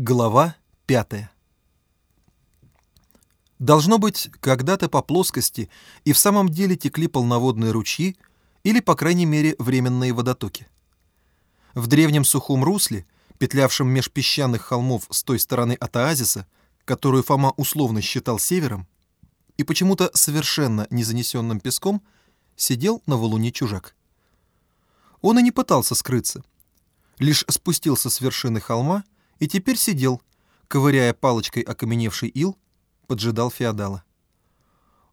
Глава пятая Должно быть, когда-то по плоскости и в самом деле текли полноводные ручьи или, по крайней мере, временные водотоки. В древнем сухом русле, петлявшем меж песчаных холмов с той стороны от оазиса, которую Фома условно считал севером, и почему-то совершенно не занесенным песком, сидел на валуне чужак. Он и не пытался скрыться, лишь спустился с вершины холма и теперь сидел, ковыряя палочкой окаменевший ил, поджидал феодала.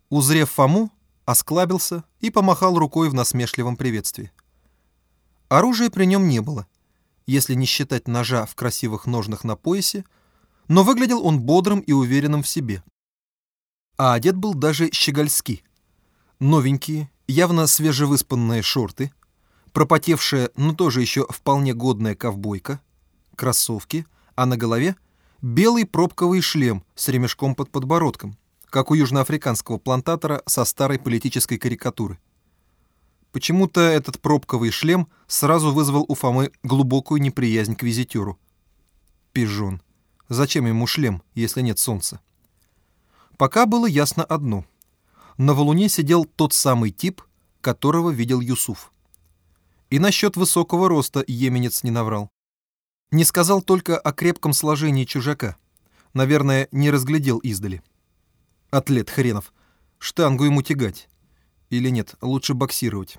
Узрев Фому, осклабился и помахал рукой в насмешливом приветствии. Оружия при нем не было, если не считать ножа в красивых ножнах на поясе, но выглядел он бодрым и уверенным в себе. А одет был даже щегольски. Новенькие, явно свежевыспанные шорты, пропотевшая, но тоже еще вполне годная ковбойка, кроссовки, а на голове белый пробковый шлем с ремешком под подбородком, как у южноафриканского плантатора со старой политической карикатуры. Почему-то этот пробковый шлем сразу вызвал у Фомы глубокую неприязнь к визитеру. Пижон. Зачем ему шлем, если нет солнца? Пока было ясно одно. На валуне сидел тот самый тип, которого видел Юсуф. И насчет высокого роста еменец не наврал. Не сказал только о крепком сложении чужака. Наверное, не разглядел издали. Атлет хренов. Штангу ему тягать. Или нет, лучше боксировать.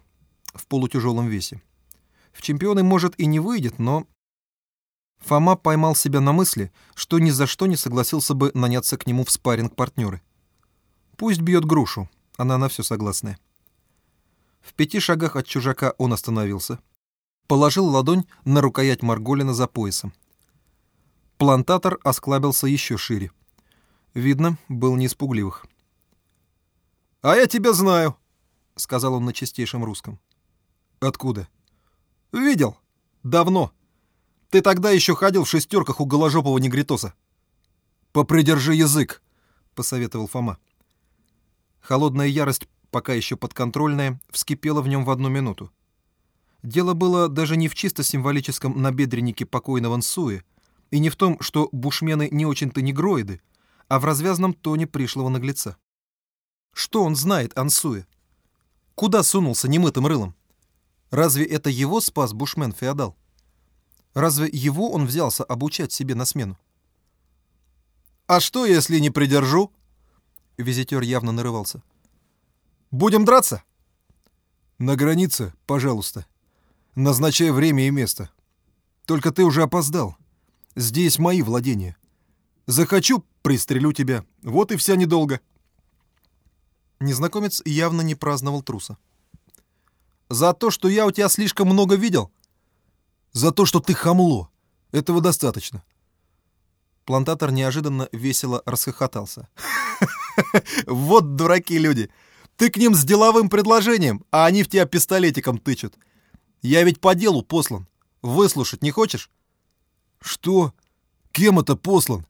В полутяжелом весе. В чемпионы, может, и не выйдет, но... Фома поймал себя на мысли, что ни за что не согласился бы наняться к нему в спарринг партнеры Пусть бьет грушу, она на все согласная. В пяти шагах от чужака он остановился, положил ладонь на рукоять Марголина за поясом. Плантатор осклабился еще шире. Видно, был не испугливых. «А я тебя знаю», — сказал он на чистейшем русском. «Откуда?» «Видел. Давно. Ты тогда еще ходил в шестерках у голожопого негритоса». «Попридержи язык», — посоветовал Фома. Холодная ярость, пока еще подконтрольная, вскипела в нем в одну минуту. Дело было даже не в чисто символическом набедреннике покойного Нсуи, и не в том, что бушмены не очень-то негроиды, а в развязном тоне пришлого наглеца. Что он знает о Нсуе? Куда сунулся немытым рылом? Разве это его спас бушмен-феодал? Разве его он взялся обучать себе на смену? «А что, если не придержу?» Визитер явно нарывался. «Будем драться?» «На границе, пожалуйста», Назначай время и место. Только ты уже опоздал. Здесь мои владения. Захочу, пристрелю тебя. Вот и вся недолго. Незнакомец явно не праздновал труса. За то, что я у тебя слишком много видел? За то, что ты хамло. Этого достаточно. Плантатор неожиданно весело расхохотался. Вот дураки люди. Ты к ним с деловым предложением, а они в тебя пистолетиком тычут. Я ведь по делу послан. Выслушать не хочешь? Что? Кем это послан?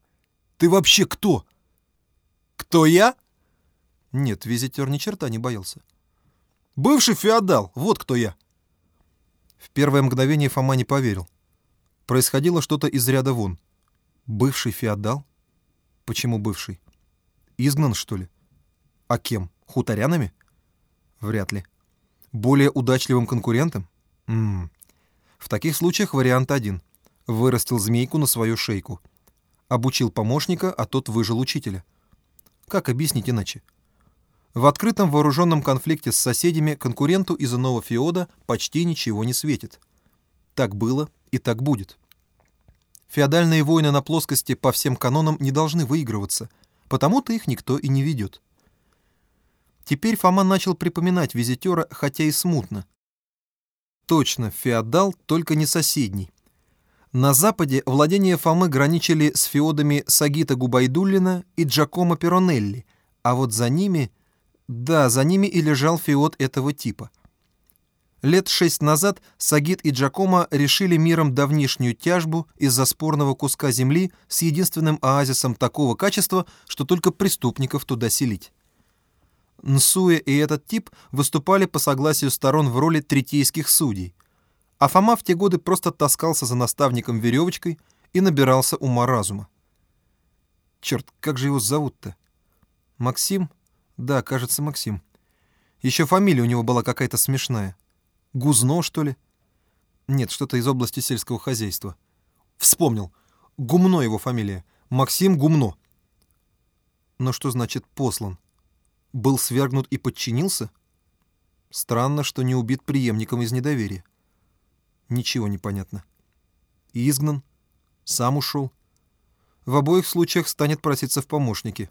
Ты вообще кто? Кто я? Нет, визитер ни черта не боялся. Бывший феодал, вот кто я. В первое мгновение Фома не поверил. Происходило что-то из ряда вон. Бывший феодал? Почему бывший? Изгнан, что ли? А кем? Хуторянами? Вряд ли. Более удачливым конкурентом? М В таких случаях вариант один. Вырастил змейку на свою шейку. Обучил помощника, а тот выжил учителя. Как объяснить иначе? В открытом вооруженном конфликте с соседями конкуренту из иного феода почти ничего не светит. Так было и так будет. Феодальные войны на плоскости по всем канонам не должны выигрываться, потому-то их никто и не ведет. Теперь Фома начал припоминать визитера, хотя и смутно. Точно, феодал, только не соседний. На западе владения Фомы граничили с феодами Сагита Губайдуллина и Джакомо Перонелли, а вот за ними... Да, за ними и лежал феод этого типа. Лет шесть назад Сагит и Джакомо решили миром давнишнюю тяжбу из-за спорного куска земли с единственным оазисом такого качества, что только преступников туда селить. Нсуя и этот тип выступали по согласию сторон в роли третейских судей. А Фома в те годы просто таскался за наставником веревочкой и набирался ума-разума. Черт, как же его зовут-то? Максим? Да, кажется, Максим. Еще фамилия у него была какая-то смешная. Гузно, что ли? Нет, что-то из области сельского хозяйства. Вспомнил. Гумно его фамилия. Максим Гумно. Но что значит послан? Был свергнут и подчинился? Странно, что не убит преемником из недоверия. Ничего не понятно. Изгнан? Сам ушел? В обоих случаях станет проситься в помощники.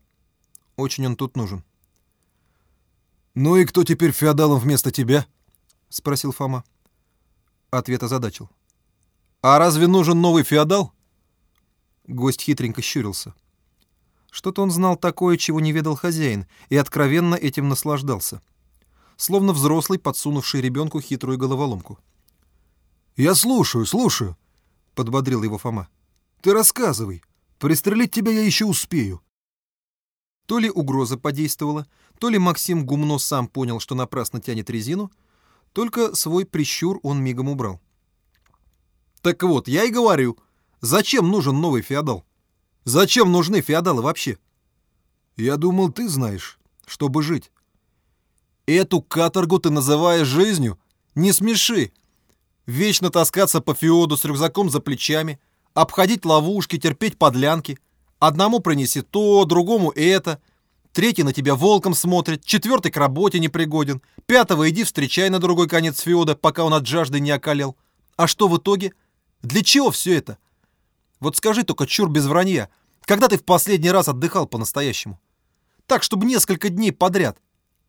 Очень он тут нужен. «Ну и кто теперь феодалом вместо тебя?» — спросил Фома. Ответ озадачил. «А разве нужен новый феодал?» Гость хитренько щурился. Что-то он знал такое, чего не ведал хозяин, и откровенно этим наслаждался. Словно взрослый, подсунувший ребенку хитрую головоломку. «Я слушаю, слушаю», — подбодрил его Фома. «Ты рассказывай. Пристрелить тебя я еще успею». То ли угроза подействовала, то ли Максим Гумно сам понял, что напрасно тянет резину, только свой прищур он мигом убрал. «Так вот, я и говорю, зачем нужен новый феодал? Зачем нужны феодалы вообще?» «Я думал, ты знаешь, чтобы жить». «Эту каторгу ты называешь жизнью? Не смеши! Вечно таскаться по феоду с рюкзаком за плечами, обходить ловушки, терпеть подлянки. Одному принеси то, другому это. Третий на тебя волком смотрит, четвертый к работе не пригоден. Пятого иди встречай на другой конец феода, пока он от жажды не околел. А что в итоге? Для чего все это? Вот скажи только, чур без вранья, когда ты в последний раз отдыхал по-настоящему? Так, чтобы несколько дней подряд.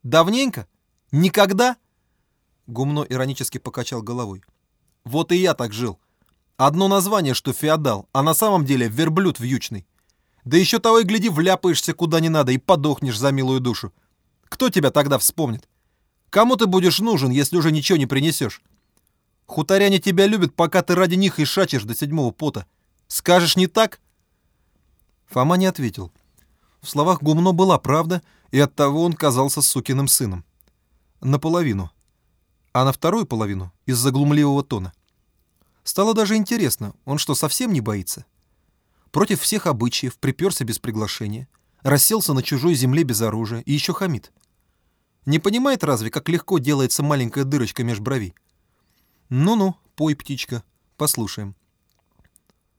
Давненько? Никогда? Гумно иронически покачал головой. Вот и я так жил. Одно название, что феодал, а на самом деле верблюд вьючный. Да еще того и гляди, вляпаешься куда не надо и подохнешь за милую душу. Кто тебя тогда вспомнит? Кому ты будешь нужен, если уже ничего не принесешь? Хуторяне тебя любят, пока ты ради них и шачешь до седьмого пота. Скажешь не так?» Фома не ответил. В словах Гумно была правда, и оттого он казался сукиным сыном. Наполовину. А на вторую половину — из-за глумливого тона. Стало даже интересно, он что, совсем не боится? Против всех обычаев приперся без приглашения, расселся на чужой земле без оружия и еще хамит. Не понимает разве, как легко делается маленькая дырочка меж бровей? Ну-ну, пой, птичка, послушаем.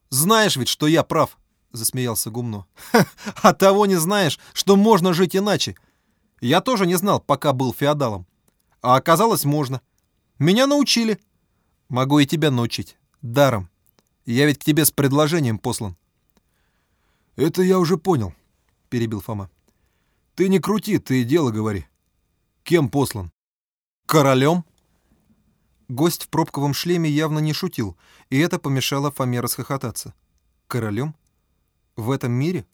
«Знаешь ведь, что я прав», — засмеялся Гумно. «А того не знаешь, что можно жить иначе. Я тоже не знал, пока был феодалом. А оказалось, можно. Меня научили. Могу и тебя научить. Даром. Я ведь к тебе с предложением послан. «Это я уже понял», — перебил Фома. «Ты не крути, ты дело говори. Кем послан?» «Королем?» Гость в пробковом шлеме явно не шутил, и это помешало Фоме расхохотаться. «Королем? В этом мире?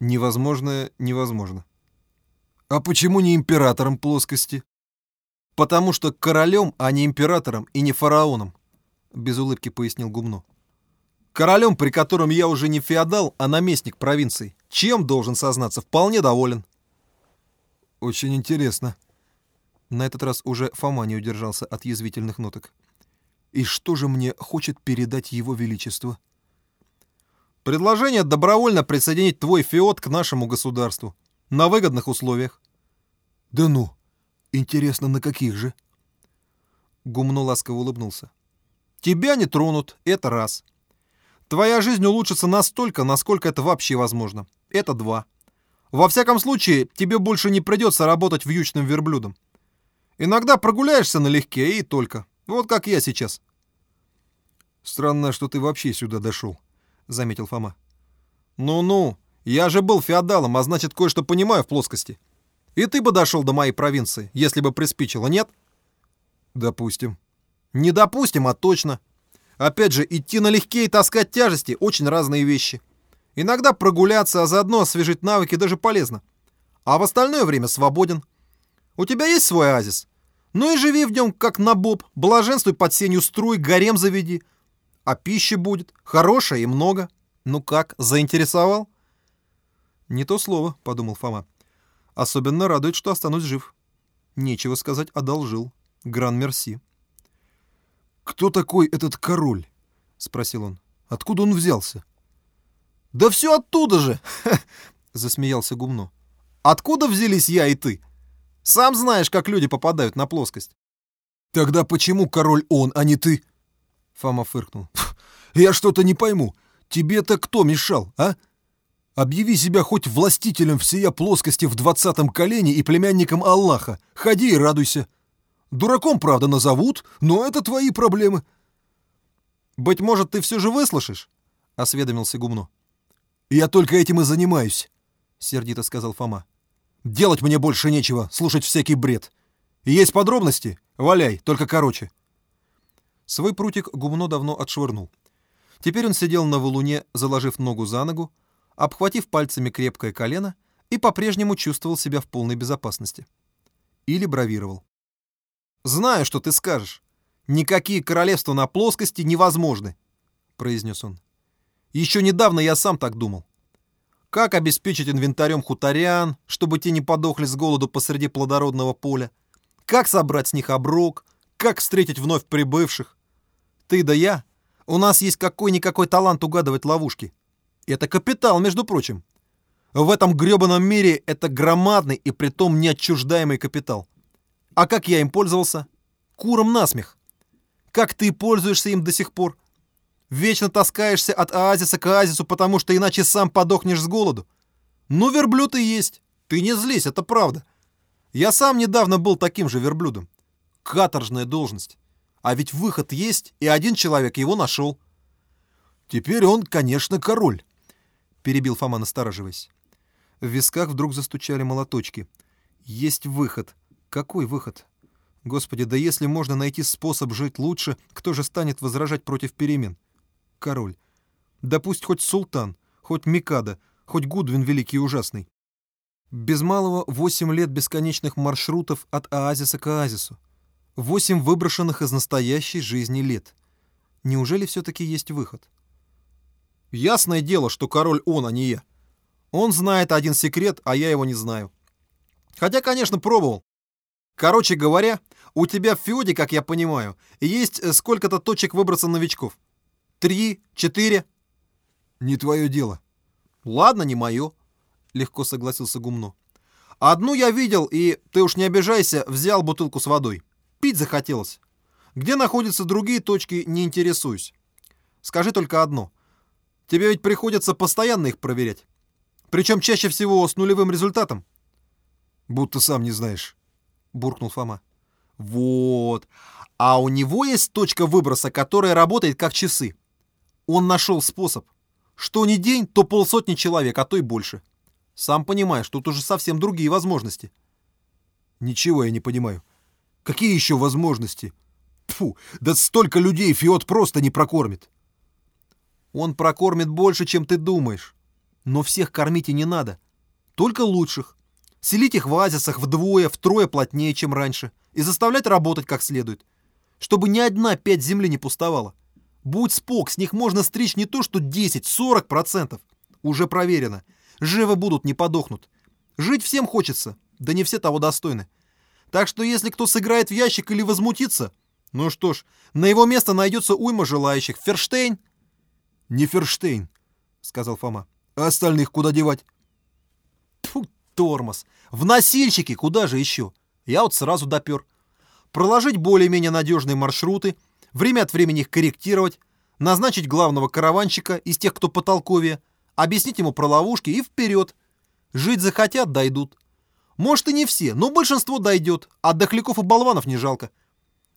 Невозможное невозможно». «А почему не императором плоскости?» «Потому что королем, а не императором и не фараоном», — без улыбки пояснил Гумно. «Королем, при котором я уже не феодал, а наместник провинции. Чем, должен сознаться, вполне доволен». «Очень интересно». На этот раз уже Фома не удержался от язвительных ноток. «И что же мне хочет передать его величество?» «Предложение добровольно присоединить твой феод к нашему государству. На выгодных условиях». «Да ну!» Интересно, на каких же? Гумно ласково улыбнулся. Тебя не тронут, это раз. Твоя жизнь улучшится настолько, насколько это вообще возможно. Это два. Во всяком случае, тебе больше не придется работать вьючным верблюдом. Иногда прогуляешься налегке и только. Вот как я сейчас. Странно, что ты вообще сюда дошел, заметил Фома. Ну-ну, я же был феодалом, а значит, кое-что понимаю в плоскости. И ты бы дошел до моей провинции, если бы приспичило, нет? Допустим. Не допустим, а точно. Опять же, идти налегке и таскать тяжести – очень разные вещи. Иногда прогуляться, а заодно освежить навыки даже полезно. А в остальное время свободен. У тебя есть свой оазис? Ну и живи в нем, как на боб, блаженствуй под сенью струй, гарем заведи. А пищи будет, хорошая и много. Ну как, заинтересовал? Не то слово, подумал Фома. Особенно радует, что останусь жив. Нечего сказать, одолжил. Гран-мерси. «Кто такой этот король?» — спросил он. «Откуда он взялся? Да все оттуда же, засмеялся Гумно. Откуда взялись я и ты? Сам знаешь, как люди попадают на плоскость. Тогда почему король он, а не ты? Фома фыркнул. Я что-то не пойму. Тебе-то кто мешал, а? Объяви себя хоть властителем всея плоскости в двадцатом колене и племянником Аллаха. Ходи и радуйся. Дураком, правда, назовут, но это твои проблемы. Быть может, ты все же выслушаешь? Осведомился Гумно. Я только этим и занимаюсь, сердито сказал Фома. Делать мне больше нечего, слушать всякий бред. Есть подробности? Валяй, только короче. Свой прутик Гумно давно отшвырнул. Теперь он сидел на валуне, заложив ногу за ногу, обхватив пальцами крепкое колено и по-прежнему чувствовал себя в полной безопасности. Или бравировал. «Знаю, что ты скажешь. Никакие королевства на плоскости невозможны», — произнес он. «Еще недавно я сам так думал. Как обеспечить инвентарем хуторян, чтобы те не подохли с голоду посреди плодородного поля? Как собрать с них оброк? Как встретить вновь прибывших? Ты да я. У нас есть какой-никакой талант угадывать ловушки. Это капитал, между прочим. В этом грёбаном мире это громадный и притом неотчуждаемый капитал. А как я им пользовался? Куром насмех. Как ты пользуешься им до сих пор? Вечно таскаешься от оазиса к оазису, потому что иначе сам подохнешь с голоду. Ну, верблюд и есть. Ты не злись, это правда. Я сам недавно был таким же верблюдом. Каторжная должность. А ведь выход есть, и один человек его нашел. Теперь он, конечно, король перебил Фома, настораживаясь. В висках вдруг застучали молоточки. Есть выход. Какой выход? Господи, да если можно найти способ жить лучше, кто же станет возражать против перемен? Король. Да пусть хоть султан, хоть Микада, хоть Гудвин Великий и Ужасный. Без малого восемь лет бесконечных маршрутов от оазиса к оазису. Восемь выброшенных из настоящей жизни лет. Неужели все-таки есть выход? Ясное дело, что король он, а не я. Он знает один секрет, а я его не знаю. Хотя, конечно, пробовал. Короче говоря, у тебя в Феоде, как я понимаю, есть э, сколько-то точек выброса новичков. Три, четыре. Не твое дело. Ладно, не мое, легко согласился Гумно. Одну я видел, и, ты уж не обижайся, взял бутылку с водой. Пить захотелось. Где находятся другие точки, не интересуюсь. Скажи только одно. Тебе ведь приходится постоянно их проверять. Причем чаще всего с нулевым результатом. Будто сам не знаешь, буркнул Фома. Вот. А у него есть точка выброса, которая работает как часы. Он нашел способ. Что ни день, то полсотни человек, а то и больше. Сам понимаешь, тут уже совсем другие возможности. Ничего я не понимаю. Какие еще возможности? Фу, да столько людей Фиот просто не прокормит. Он прокормит больше, чем ты думаешь. Но всех кормить и не надо. Только лучших. Селить их в оазисах вдвое, втрое плотнее, чем раньше. И заставлять работать как следует. Чтобы ни одна пять земли не пустовала. Будь спок, с них можно стричь не то что 10-40%. Уже проверено. Живо будут, не подохнут. Жить всем хочется, да не все того достойны. Так что если кто сыграет в ящик или возмутится, ну что ж, на его место найдется уйма желающих. Ферштейн «Не Ферштейн», — сказал Фома. «А остальных куда девать?» Тьфу, тормоз. В носильщики куда же еще? Я вот сразу допер. Проложить более-менее надежные маршруты, время от времени их корректировать, назначить главного караванщика из тех, кто потолковее, объяснить ему про ловушки и вперед. Жить захотят, дойдут. Может и не все, но большинство дойдет, а и болванов не жалко.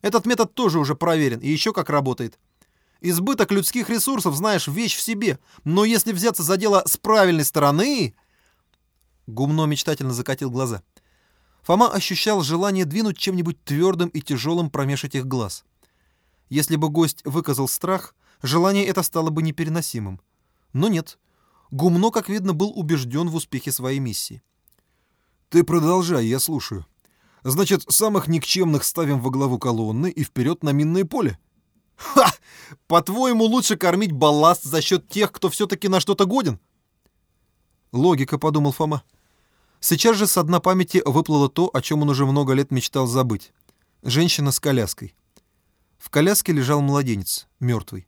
Этот метод тоже уже проверен и еще как работает. Избыток людских ресурсов, знаешь, вещь в себе. Но если взяться за дело с правильной стороны...» Гумно мечтательно закатил глаза. Фома ощущал желание двинуть чем-нибудь твердым и тяжелым промеж этих глаз. Если бы гость выказал страх, желание это стало бы непереносимым. Но нет. Гумно, как видно, был убежден в успехе своей миссии. «Ты продолжай, я слушаю. Значит, самых никчемных ставим во главу колонны и вперед на минное поле?» Ха! По-твоему, лучше кормить балласт за счет тех, кто все-таки на что-то годен? Логика, подумал Фома. Сейчас же с дна памяти выплыло то, о чем он уже много лет мечтал забыть. Женщина с коляской. В коляске лежал младенец, мертвый.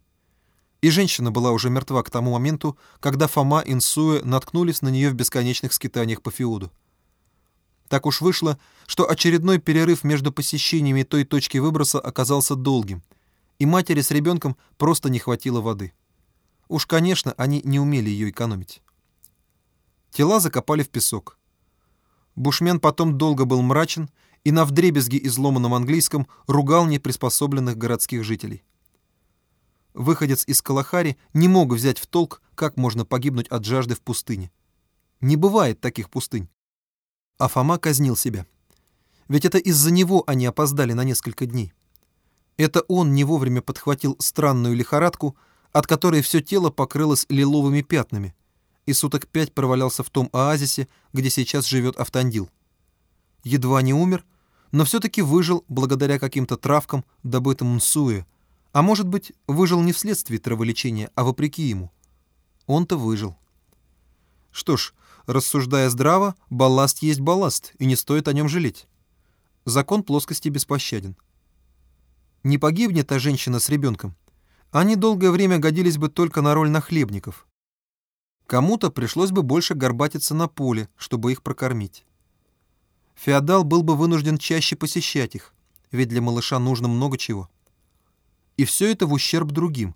И женщина была уже мертва к тому моменту, когда Фома и Нсуэ наткнулись на нее в бесконечных скитаниях по Феоду. Так уж вышло, что очередной перерыв между посещениями той точки выброса оказался долгим, и матери с ребенком просто не хватило воды. Уж, конечно, они не умели ее экономить. Тела закопали в песок. Бушмен потом долго был мрачен и на вдребезги изломанном английском ругал неприспособленных городских жителей. Выходец из Калахари не мог взять в толк, как можно погибнуть от жажды в пустыне. Не бывает таких пустынь. А Фома казнил себя. Ведь это из-за него они опоздали на несколько дней. Это он не вовремя подхватил странную лихорадку, от которой все тело покрылось лиловыми пятнами, и суток пять провалялся в том оазисе, где сейчас живет Автандил. Едва не умер, но все-таки выжил благодаря каким-то травкам, добытым Нсуэ, а может быть, выжил не вследствие траволечения, а вопреки ему. Он-то выжил. Что ж, рассуждая здраво, балласт есть балласт, и не стоит о нем жалеть. Закон плоскости беспощаден. Не погибнет та женщина с ребенком. Они долгое время годились бы только на роль нахлебников. Кому-то пришлось бы больше горбатиться на поле, чтобы их прокормить. Феодал был бы вынужден чаще посещать их, ведь для малыша нужно много чего. И все это в ущерб другим,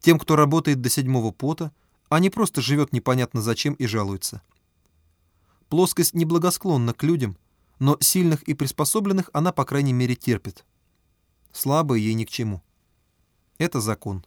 тем, кто работает до седьмого пота, а не просто живет непонятно зачем и жалуется. Плоскость неблагосклонна к людям, но сильных и приспособленных она, по крайней мере, терпит. Слабые ей ни к чему. Это закон.